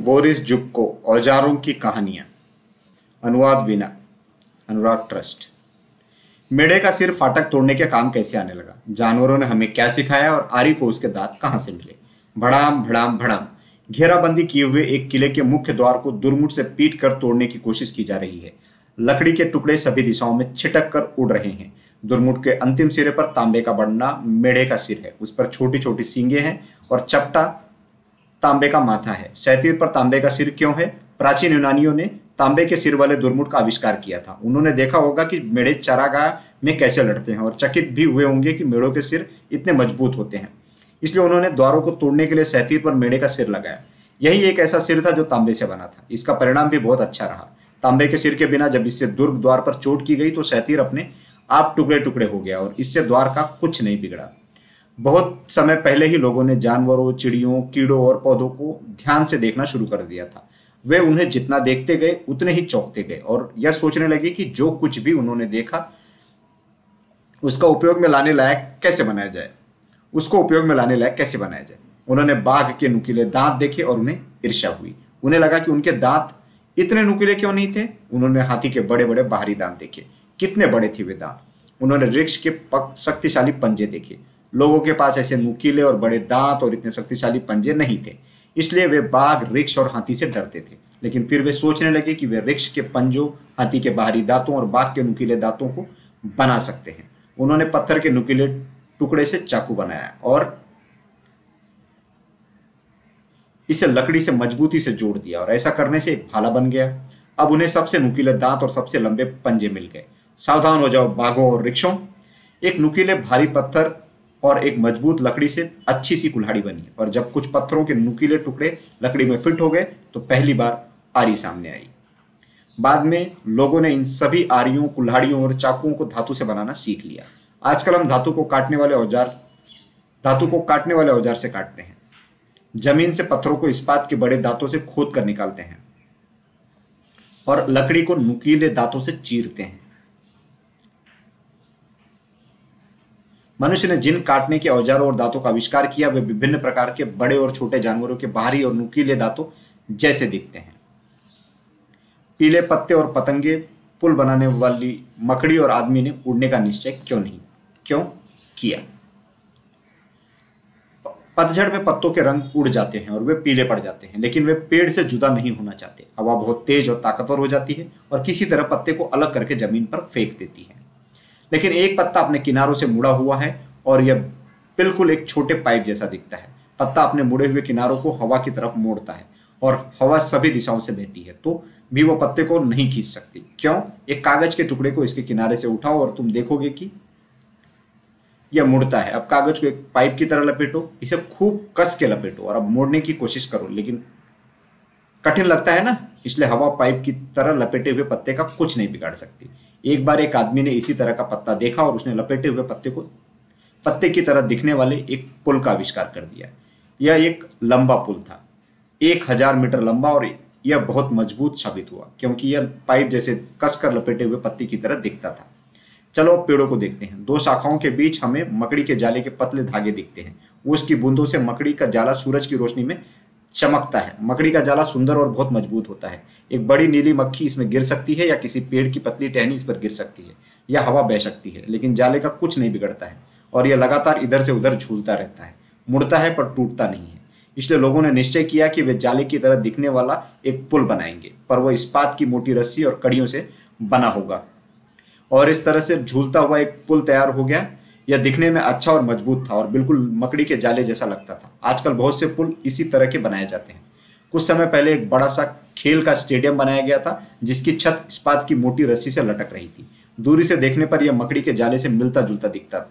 Boris जुबको, औजारों की कहानियाँ। अनुवाद विना अनुराग ट्रस्ट। मेढे का सिर फाटक तोड़ने के काम कैसे आने लगा? जानवरों ने हमें क्या सिखाया और आरी को उसके दांत कहाँ से मिले? भड़ाम भड़ाम भड़ाम। घेराबंदी किए हुए एक किले के मुख्य द्वार को दुर्मुट से पीट कर तोड़ने की कोशिश की जा रही है। लकड़ी के टुकड़े सभी दिशाओं में छिटक कर उड़ रहे हैं। दुर्मुट के अंतिम सिरे पर तांबे का बढ़ना मेढे का सिर है। उस पर छोटी छोटी सींगे हैं और चपटा तांबे का माथा है। सैतीर पर तांबे का सिर क्यों है? प्राचीन यूनानियों ने तांबे के सिर वाले दुर्मुट का आविष्कार किया था। उन्होंने देखा होगा कि मेढ़े चरागाह में कैसे लड़ते हैं और चकित भी हुए होंगे कि मेढ़ों के सिर इतने मज़बूत होते हैं। इसलिए उन्होंने द्वारों को तोड़ने के लिए सैतीर पर मेढ़े का सिर लगाया। यही एक ऐसा सिर था जो तांबे से बना था। इसका परिणाम भी बहुत अच्छा रहा। तांबे के सिर के बिना जब इससे दुर्ग द्वार पर चोट की गई तो सैतीर अपने आप टुकड़े टुकड़े हो गया और इससे द्वार का कुछ नहीं बिगड़ा। बहुत समय पहले ही लोगों ने जानवरों, चिड़ियों, कीड़ों और पौधों को ध्यान से देखना शुरू कर दिया था। वे उन्हें जितना देखते गए, उतने ही चौंकते गए और यह सोचने लगे कि जो कुछ भी उन्होंने देखा, उसका उपयोग में लाने लायक कैसे बनाया जाए? उसको उपयोग में लाने लायक कैसे बनाया जाए? उन्होंने बाघ के नुकीले दांत देखे और उन्हें ईर्षा हुई। उन्हें लगा कि उनके दांत इतने नुकीले क्यों नहीं थे? उन्होंने हाथी के बड़े बड़े बाहरी दांत देखे। कितने बड़े थे वे दांत? उन्होंने वृक्ष के शक्तिशाली पंजे देखे। लोगों के पास ऐसे नुकीले और बड़े दांत और इतने शक्तिशाली पंजे नहीं थे। इसलिए वे बाघ रिक्श और हाथी से डरते थे। लेकिन फिर वे सोचने लगे कि वे रिक्श के पंजों, हाथी के बाहरी दांतों और बाघ के नुकीले दांतों को बना सकते हैं। उन्होंने पत्थर के नुकीले टुकड़े से चाकू बनाया और इसे लकड़ी से मजबूती से जोड़ दिया और ऐसा करने से एक भाला बन गया। अब उन्हें सबसे नुकीले दांत और सबसे लंबे पंजे मिल गए। सावधान हो जाओ बाघों और रिक्शों एक नुकीले भारी पत्थर और एक मज़बूत लकड़ी से अच्छी सी कुल्हाड़ी बनी और जब कुछ पत्थरों के नुकीले टुकड़े लकड़ी में फिट हो गए तो पहली बार आरी सामने आई। बाद में लोगों ने इन सभी आरियों, कुल्हाड़ियों और चाकुओं को धातु से बनाना सीख लिया। आजकल हम धातु को काटने वाले औज़ार, धातु को काटने वाले औज़ार से काटते हैं। ज़मीन से पत्थरों को इस्पात के बड़े दांतों से खोद कर निकालते हैं। और लकड़ी को नुकीले दांतों से चीरते हैं। मनुष्य ने जिन काटने के औजारों और दांतों का आविष्कार किया, वे विभिन्न प्रकार के बड़े और छोटे जानवरों के बाहरी और नुकीले दांतों जैसे दिखते हैं। पीले पत्ते और पतंगे, पुल बनाने वाली मकड़ी और आदमी ने उड़ने का निश्चय क्यों नहीं, क्यों किया? पतझड़ में पत्तों के रंग उड़ जाते हैं और वे पीले पड़ जाते हैं, लेकिन वे पेड़ से जुदा नहीं होना चाहते। हवा बहुत तेज और ताकतवर हो जाती है और किसी तरह पत्ते को अलग करके ज़मीन पर फेंक देती है। लेकिन एक पत्ता अपने किनारों से मुड़ा हुआ है और यह बिल्कुल एक छोटे पाइप जैसा दिखता है। पत्ता अपने मुड़े हुए किनारों को हवा की तरफ़ मोड़ता है और हवा सभी दिशाओं से बहती है तो भी वो पत्ते को नहीं खींच सकती। क्यों? एक कागज़ के टुकड़े को इसके किनारे से उठाओ और तुम देखोगे कि यह मुड़ता है। अब कागज़ को एक पाइप की तरह लपेटो, इसे खूब कस के लपेटो और अब मोड़ने की कोशिश करो, लेकिन कठिन लगता है ना, इसलिए हवा पाइप की तरह लपेटे हुए पत्ते का कुछ नहीं बिगाड़ सकती। एक बार एक आदमी ने इसी तरह का पत्ता देखा और उसने लपेटे हुए पत्ते को, पत्ते की तरह दिखने वाले एक पुल का आविष्कार कर दिया। यह एक लंबा पुल था। एक हज़ार मीटर लंबा और यह बहुत मज़बूत साबित हुआ, क्योंकि यह पाइप जैसे कसकर लपेटे हुए पत्ती की तरह दिखता था। चलो अब पेड़ों को देखते हैं। दो शाखाओं के बीच हमें मकड़ी के जाले के पतले धागे दिखते हैं। उसकी बूंदों से मकड़ी का जाला सूरज की रोशनी में चमकता है। मकड़ी का जाला सुंदर और बहुत मज़बूत होता है। एक बड़ी नीली मक्खी इसमें गिर सकती है या किसी पेड़ की पतली टहनी इस पर गिर सकती है, या हवा बह सकती है, लेकिन जाले का कुछ नहीं बिगड़ता है और यह लगातार इधर से उधर झूलता रहता है। मुड़ता है पर टूटता नहीं है। इसलिए लोगों ने निश्चय किया कि वे जाले की तरह दिखने वाला एक पुल बनाएँगे, पर वह इस्पात की मोटी रस्सी और कड़ियों से बना होगा। और इस तरह से झूलता हुआ एक पुल तैयार हो गया। यह दिखने में अच्छा और मज़बूत था और बिल्कुल मकड़ी के जाले जैसा लगता था। आजकल बहुत से पुल इसी तरह के बनाए जाते हैं। कुछ समय पहले एक बड़ा सा खेल का स्टेडियम बनाया गया था, जिसकी छत इस्पात की मोटी रस्सी से लटक रही थी। दूरी से देखने पर यह मकड़ी के जाले से मिलता जुलता दिखता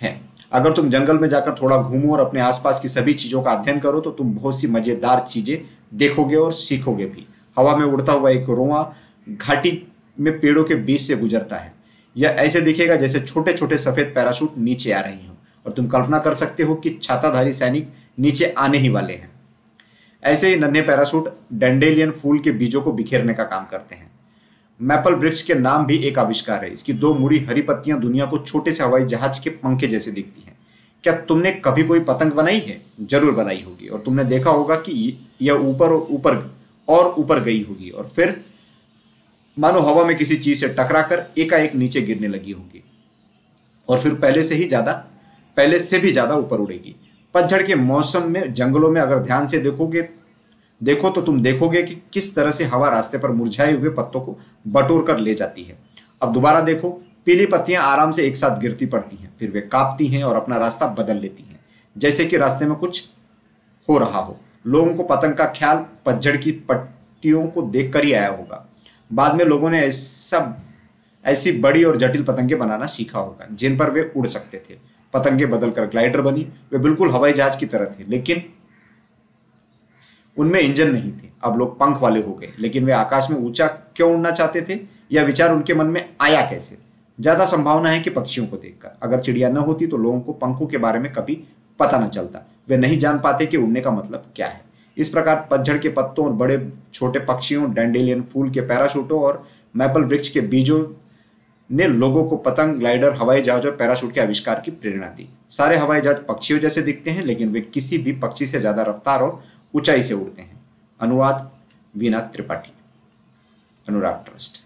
है। अगर तुम जंगल में जाकर थोड़ा घूमो और अपने आसपास की सभी चीज़ों का अध्ययन करो तो तुम बहुत सी मज़ेदार चीज़ें देखोगे और सीखोगे भी। हवा में उड़ता हुआ एक रोआ, घाटी में पेड़ों के बीच से गुजरता है। यह ऐसे दिखेगा जैसे छोटे छोटे सफ़ेद पैराशूट नीचे आ रही हों। और तुम कल्पना कर सकते हो कि छाताधारी सैनिक नीचे आने ही वाले हैं। ऐसे ही नन्हे पैराशूट डेंडेलियन फूल के बीजों को बिखेरने का काम करते हैं। मैपल वृक्ष के नाम भी एक आविष्कार है। इसकी दो मुड़ी हरी पत्तियाँ दुनिया को छोटे से हवाई जहाज़ के पंखे जैसे दिखती हैं। क्या तुमने कभी कोई पतंग बनाई है? ज़रूर बनाई होगी। और तुमने देखा होगा कि यह ऊपर और ऊपर और ऊपर गई होगी। और फिर मानो हवा में किसी चीज़ से टकराकर एकाएक नीचे गिरने लगी होगी। और फिर पहले से ही ज़्यादा, पहले से भी ज़्यादा ऊपर उड़ेगी। पतझड़ के मौसम में, जंगलों में अगर ध्यान से देखोगे, देखो तो तुम देखोगे कि किस तरह से हवा रास्ते पर मुरझाए हुए पत्तों को बटोर कर ले जाती है। अब दोबारा देखो, पीली पत्तियाँ आराम से एक साथ गिरती पड़ती हैं, फिर वे कांपती हैं और अपना रास्ता बदल लेती हैं, जैसे कि रास्ते में कुछ हो रहा हो। लोगों को पतंग का ख्याल पतझड़ की पट्टियों को देखकर ही आया होगा। बाद में लोगों ने ऐसा, ऐसी बड़ी और जटिल पतंगे बनाना सीखा होगा, जिन पर वे उड़ सकते थे। पतंगे बदलकर ग्लाइडर बनी, वे बिल्कुल हवाई जहाज़ की तरह थे, लेकिन उनमें इंजन नहीं थे। अब लोग पंख वाले हो गए, लेकिन वे आकाश में ऊँचा क्यों उड़ना चाहते थे? यह विचार उनके मन में आया कैसे? ज़्यादा संभावना है कि पक्षियों को देखकर। अगर चिड़िया न होती तो लोगों को पंखों के बारे में कभी पता न चलता। वे नहीं जान पाते कि उड़ने का मतलब क्या है। इस प्रकार पतझड़ के पत्तों और बड़े छोटे पक्षियों, डेंडेलियन फूल के पैराशूटों और मैपल वृक्ष के बीजों ने लोगों को पतंग, ग्लाइडर, हवाई जहाज़ और पैराशूट के आविष्कार की प्रेरणा दी। सारे हवाई जहाज़ पक्षियों जैसे दिखते हैं, लेकिन वे किसी भी पक्षी से ज़्यादा रफ्तार और ऊंचाई से उड़ते हैं। अनुवाद वीना त्रिपाठी। अनुराग ट्रस्ट।